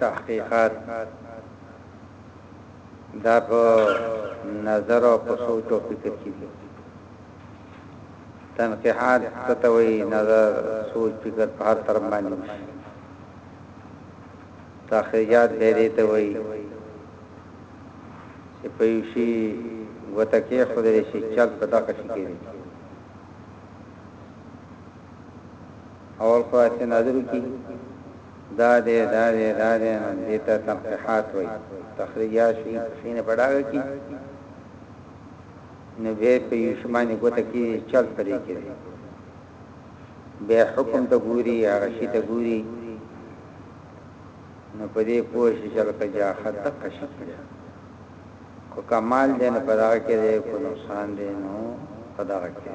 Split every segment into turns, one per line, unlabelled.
تحقیقات دا په نظر او په سوچ او فکر کې دي تنقیحات ستوي نظر سوچ فکر په هر طرف باندې تخریجات به دې ته وي چې په یو شي وتکه خدای شي چل په دغه شي کې اول خو اسنادرو کې دا دی دا دی دا دی نو دې ته تنقیحات وایي تخریج یاد شي که کښینې په ډاګه کې نو به په یو شی باندې ګوته کې چل پرې کې به حکم ته ګوري هغه شی ته ګوري نو په دې پوه شي چې لکه جا خط قشی کې کو کمال دې نه پدا کې دې کو نقصان دې نو پدا کې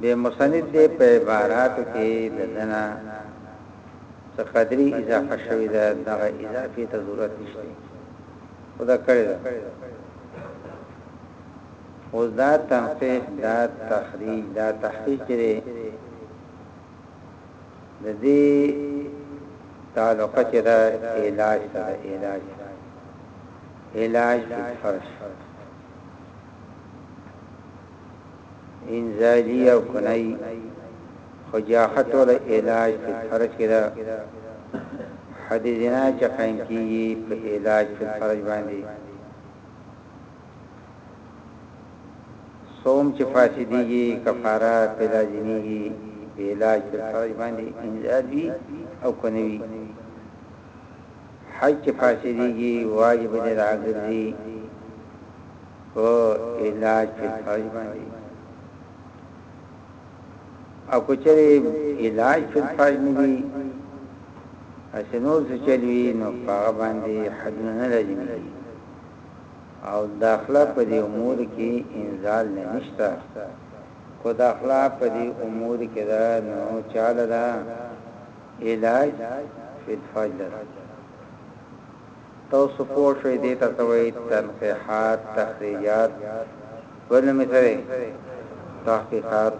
بیا مصنف دې په عباراتو کې د دنه څه قدري اضافه شوې ده دغه اضافه ته ضرورت نشته خدا کړی ده اوس دا تنقیح دا تخریج دا تحقیق کړي د دې تعلق چې دا علاج دا علاج علاج فرش انزالي او کنايي خو جاخه ټوله علاج فی الفرج کې ده حد زنا چې قائم کیږي په علاج فی الفرج باندې صوم چې فاسدیږي کفاره په لازمیږي په علاج فی الفرج باندې انزالي او کنوي حج چې فاسدیږي واجب دی راګرځي په علاج کې خرج باندې او کچري علاج کې خرج نه وي اسنو څه چلوي نو هغه باندې حد نه لازمي او داخله په دې امور کې انزال نه نشته کو داخله په دې امور کې دا نو چاله دا علاج فی الفجر تاسو پوه شوئ دې ته څه وایي تنقیحات، تخریجات، بل نوم یې څه دی؟ تحقیقات.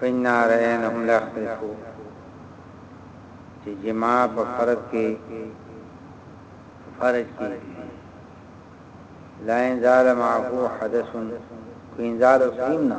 فإنا رأينهم لا يختلفون چې جماع په فرض کې فرج کې لا انزال معه حدث کو انزال سیمنا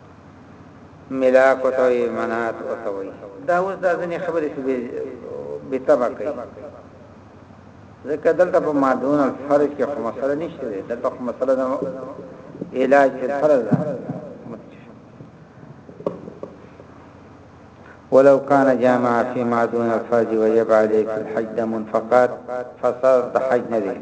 ملاک ورته وایي منات ورته وایي دا اوس دا ځنې خبرې شو به تبا کوي ځکه دلته په مادون الفرج کې خو مسله نشته ده دلته خو مسله ده علاج په فرض ده ولو كان جامع في مادون الفرج وجب عليه في الحج دم فقط فصار حج نبي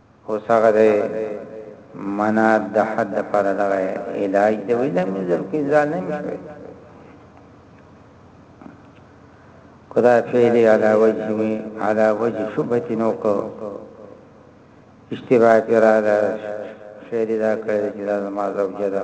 اوس هغه دی منا د حد لپاره دغه علاج دی ویل مې زر کې ځان نه مشوي کدا فعل علا وجه می علا وجه شبهت نوکو اشتباه کرا دا فعل دا کړی چې دا ما زوجه ده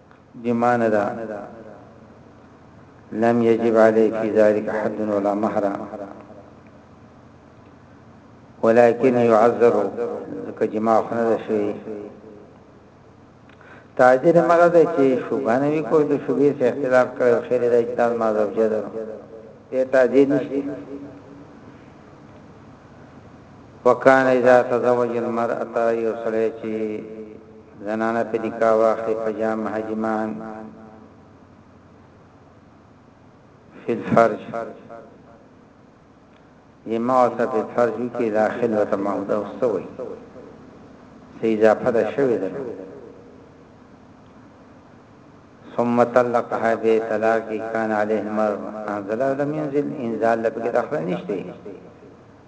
جماع نه ده لم يجب عليه في ذلك حد ولا مهر ولكن يعذر ځکه جماع نه ده شي تاجر مغه ده چې شوبه نه وی کوي د شوبې سره اختلاف کړو خیر د اجتهاد ما زوجه ده ته تاجر نشته وکان اذا تزوج المرأة یو سړی چی زنانه په نکاح واخلی فجامع جماعا فی الفرج جماع ته په فرج کې داخل وته موده وسوي سې اضافه ده شوی ده ثم طلقها به طلاق کان علیه مر انزل لم ينزل انزال لپاره اخره نشته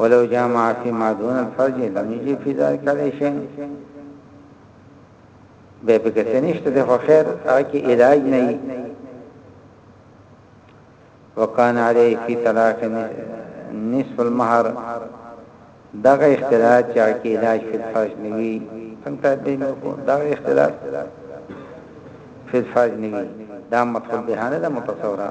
ولو جامع فی ما دون الفرج لم یجی فی ذلک علی شیء به په کې نشته د خو خیر هغه کې علاج نه وي وکان علی فی طلاق نصف المهر دغه اختلاط چې کې علاج فی الفرج نه وي څنګه دې نو دغه اختلاط فی الفرج نه وي دا مطلب به نه متصوره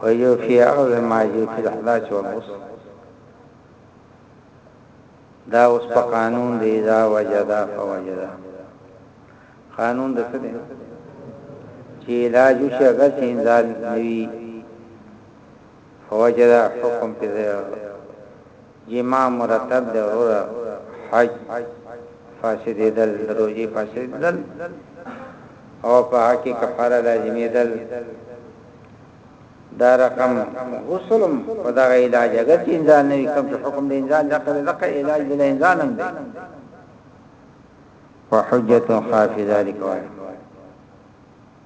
وه يو فی هغه وه ما يو فی دا دا چه وه اوس دا اوس په قانون دی دا وجدا فوجدا قانون د څه دی چې علاج شي اگر چې انزال نوي فوجدا حکم په ځای جماع مرتب ده وروره حج فاسدیدل د روژې فاسدیدل او په هغه کې کفاره لازمیدل دا رقم غسلم په دا علاج اگر چې انسان نه کوم چې حکم د انسان دغه دغه علاج بل انسان هم دی وحجه خافي ذلك واحد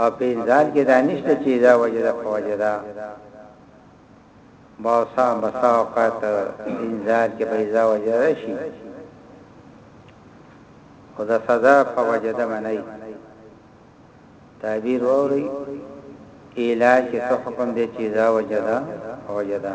او په انسان کې دا نشته چې دا وجه ده په وجه ده باوسا بسا اوقات انسان کې په ځا وجه راشي خدا سزا په وجه ده منای تعبیر ووري علاج ته حکم دی چې دا وجه ده وجه ده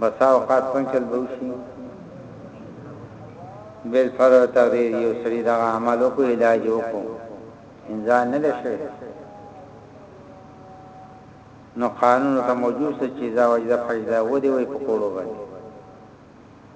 بسا اوقات کوم چل به وشي بالفرض تقدیر یو سړي دغه عمل وکړو علاج وکړو انزال نه ده شوی نو قانون ته موجود څه چې دا وجده فجده ودی وي په کوړو باندې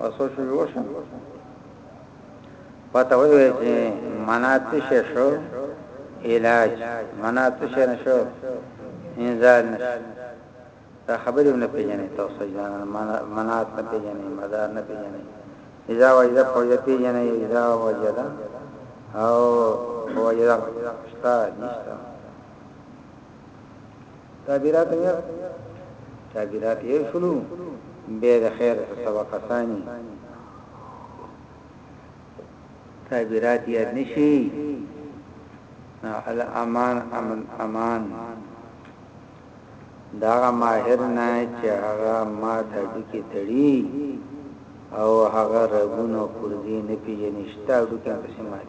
اوسو شو وشو پته وایي چې منات څه شو علاج منات څه نشو انزال نشو دا خبرې نه پیژنې تاسو ځان منات نه پیژنې مدار نه پیژنې اذا وجدا فوجا پیژنې اذا وجدا او وجدا شتا نشتا تعبیرات یې تعبیرات یې شلو به د خیر سبق ثاني تعبیرات یې نشي الامان امن امان دا ماهر نه چې هغه ما ته دکی تړي او هغه رغونه پرځي نه پیژني شته د کوم سمات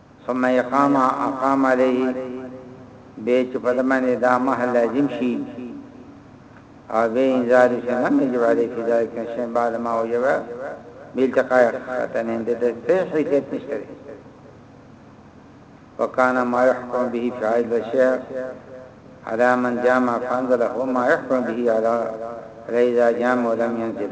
ثم اقام اقام علیه بیا چې په ده باندې دا مهر لازم شي او بیا انذار شي لم یجب علیه فی ذلک شیء بعد ما وجب بالتقاء ختنین د دې څه حیثیت نشته وکانا ما يحكم به فی عید الشیء على من جامع فانزله ما يحكم به على رضا جامع ولم ينزل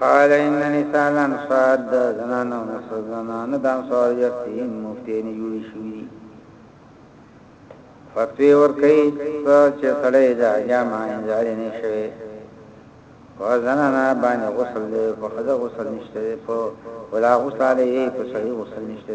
قال ان نساء الانصار د زنانو نسو زنانو د انصار یقین مفتین جوړی شوی فتوی ورکی چې سړی دا جامع انزاری نشوی په زنانا باندې غسل دی په خزه غسل نشته په ولا غسل علیه په سړی غسل نشته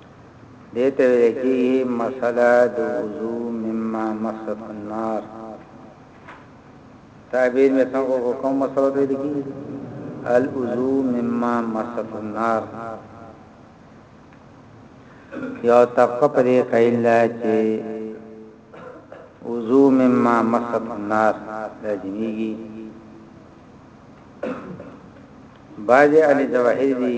دې ته ویل کیږي مسله د وضو مما مست النار تعبیر مې څنګه وکړو کوم مسله ته ویل کیږي الوضو مما مست النار یو طبقه پرې قائل ده چې وضو مما مست النار لازميږي بعض اهل ظواهر دي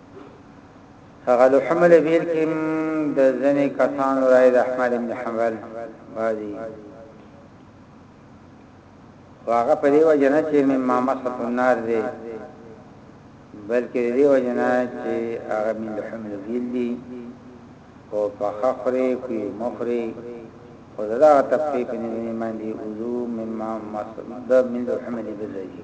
هغه له حمل بیر کې د ځنې کسان راي د احمد بن حنبل وادي واغه په دیو جنا چې مم ماما ستنار دی بلکې دیو جنا چې هغه من حمل بیر دی او په خخره کې مخره او دا تفقیق نه باندې وضو مم ماما د من حمل بیر دی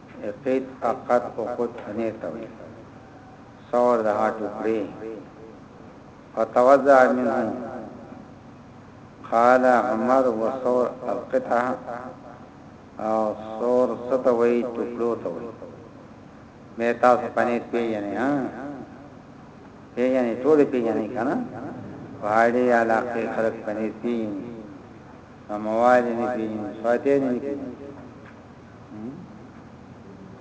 اقید اقد عقود ثنې ته وایي. ثور د هاټ وکړې. فتوضع منه قال عمر وثور القطعه او ثور سته وایي ټوکړو ته وایي. مې تاسو پنې پیژنې ها پیژنې ټول پیژنې کنه پاړې علاقې خلک پنې پیژنې موالې نه پیژنې ساتې نه پیژنې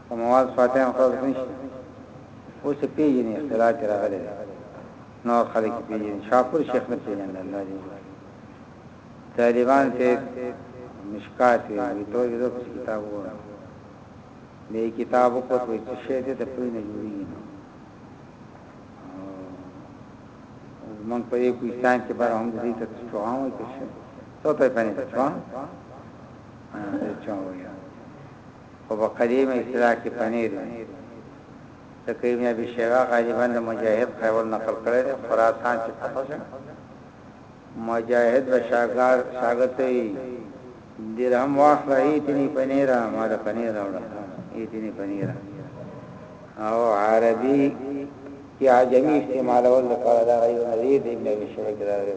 په مواد فاتحان خلاص نشي اوس پیژنې اختلاط راغلی نو خلک پیژنې شاپور شیخ نه پیژنې الله دې طالبان ته مشکات وي ته یو کتاب وره دې کتاب کو ته چې شه دې ته پوی نه جوړي مونږ په یو کوستان کې بار هم دې ته څوامو کې شه ته ته پنه څوامو چاویا او په قدیم اصطلاح کې پنیر ځکه ابن ابي شیبه غالبا د مجاهد قول نقل کړی دی خراسان چې تفص مجاهد و شاګار شاګتې درهم واخله ایتنی پنیر ما د پنیر راوړه ایتنی پنیر او عربي کې عجمي استعمالول لپاره دا غوړي د ابن ابي شیبه کې راغلی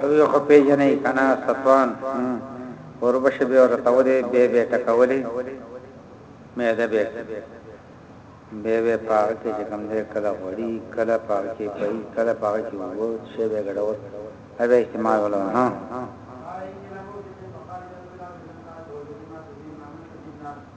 سوي خو پیجنې کنا ستوان قربش به ورته ودی به به ټکولې مې ده به به به پاره کې کوم دې کله وړي کله پاره کې پي کله پاره کې وو چې به غړو هغه استعمال ولا ها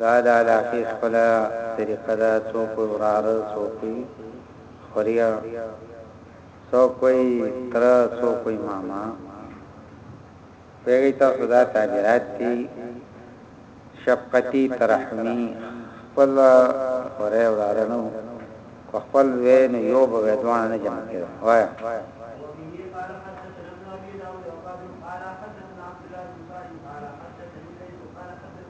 دا د علاقې خپله طریقه ده، څوک وایي وراره، څوک وایي خوریه، څوک وایي تره، څوک وایي ماما. پوهېږئ تاسو دا تعبیرات دي، شفقتي، ترحمي، خپل خوری وراره نه
وو، که خپل وی نو یو به وی دواړه نه جمع کېدل. وایه. وبه قال حدثنا ابن ابي داود وقال حدثنا عبد الله بن صالح قال حدثني الليث قال
حدثني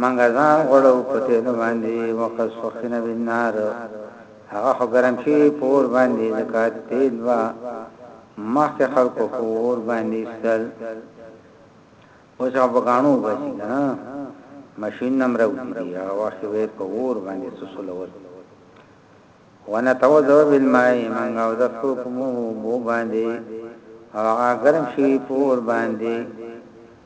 مونږ ځان غوړو په تېل باندې وقد سخنا بالنار هغه خو ګرم شي په اور باندې ځکه تېل وا مخکې خلکو په اور باندې سل اوس هغه بغانو بچي کنه ماشين نم راوځي دی هغه وخت به په اور باندې سسولول وانا توذو بالماء منګه او د خو په مو باندې هغه ګرم شي په اور باندې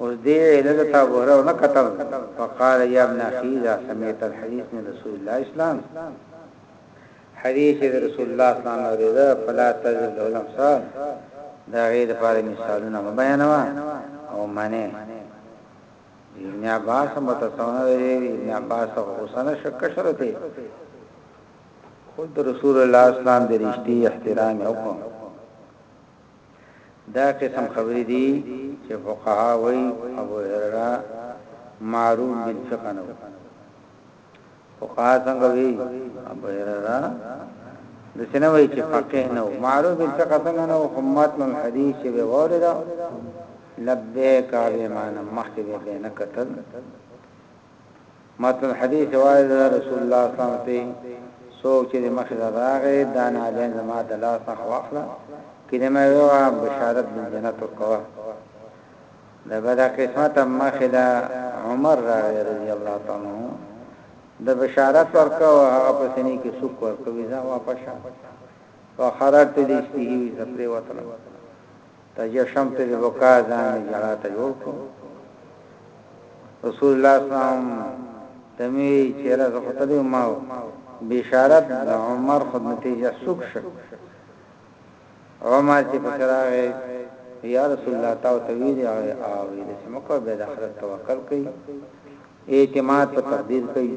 اوس دې علت ته ابو هريره ونه کتل فقال يا ابن اخي اذا سمعت الحديث من رسول الله اسلام حديث رسول الله صلى الله عليه وسلم فلا تذل له الامثال دا غي د پاره مثالونه بیانوا او منه ابن عباس متصونه ابن عباس حسن شک شرته خود رسول الله اسلام د رښتي احترام او کوم دا قسم خبرې دي چې فقهاء وايي ابوهريره معروف بالفقه نه وو. فقهاء څنګه وي ابوهريره د سنه وایي چې فقيه نه وو. معروف بالفقه څنګه نه وو همت من حديث چې به وریدا لبیک او ایمان مخکې به نه قتل متن حدیث وارد ده رسول الله صلی الله علیه وسلم ته څوک چې د مخې ته راغی دا نعلین زما د لاس څخه واخله کلمه ویوا بشارت د جنت ورکوه د بده قسمت مخې ده عمر راغی رضی الله تعالی عنہ د بشارت ورکوه هغه په سنې کې سوک ورکوي ځا واپس شه وخرجت لي فيه سفري وطن ته جوړ شم ته د بقا ځان می جړا ته جوړ کو رسول الله اسلام تمی چیرې زه خو ته دی ما بشارت عمر خود نتیجه سوک شک عمر چې پسراغه یا رسول الله تاسو ته ویری او او د سمکو به د آخرت توکل کوي اعتماد په تقدیر کوي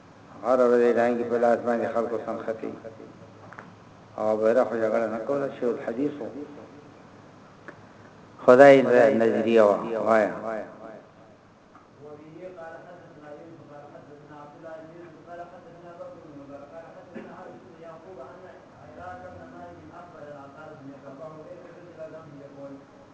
هره ورځ یې ډانګې په لاس باندې خلکو څنختې او ابوهره خو جګړه نه کوله شیخ الحدیث و خدای نظریه وه وایا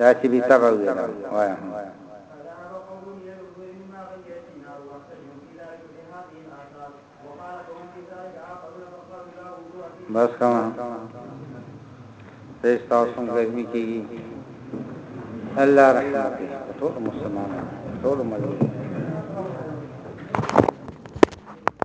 دا چې بي تبع وي دا وایا بس کما سیش تاسم گرمی کی گی اللہ رحمت ټول مسلمانان ټول ملګری